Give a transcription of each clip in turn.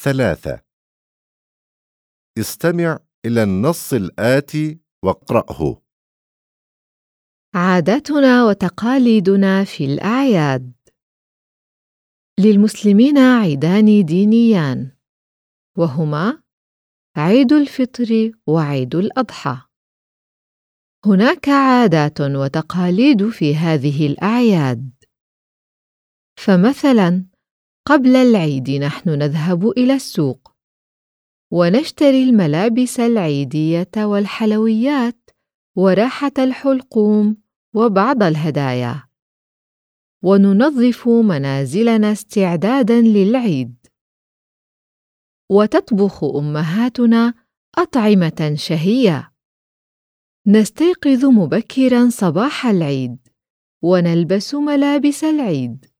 ثلاثة. استمع إلى النص الآتي واقرأه. عاداتنا وتقاليدنا في الأعياد. للمسلمين عيدان دينيان وهما عيد الفطر وعيد الأضحى. هناك عادات وتقاليد في هذه الأعياد. فمثلا قبل العيد نحن نذهب إلى السوق. ونشتري الملابس العيدية والحلويات وراحة الحلقوم وبعض الهدايا. وننظف منازلنا استعدادا للعيد. وتطبخ أمهاتنا أطعمة شهية. نستيقظ مبكرا صباح العيد. ونلبس ملابس العيد.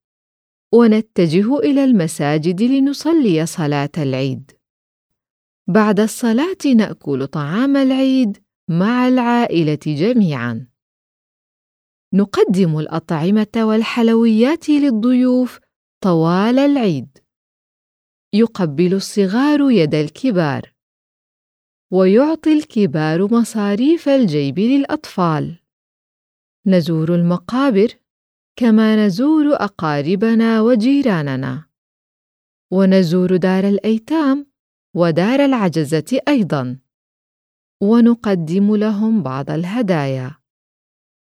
ونتجه إلى المساجد لنصلي صلاة العيد. بعد الصلاة نأكل طعام العيد مع العائلة جميعا. نقدم الأطعمة والحلويات للضيوف طوال العيد. يقبل الصغار يد الكبار. ويعطي الكبار مصاريف الجيب للأطفال. نزور المقابر كما نزور أقاربنا وجيراننا. ونزور دار الأيتام ودار العجزة أيضا. ونقدم لهم بعض الهدايا.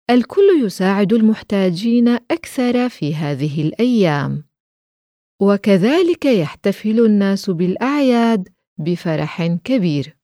الكل يساعد المحتاجين أكثر في هذه الأيام. وكذلك يحتفل الناس بالأعياد بفرح كبير.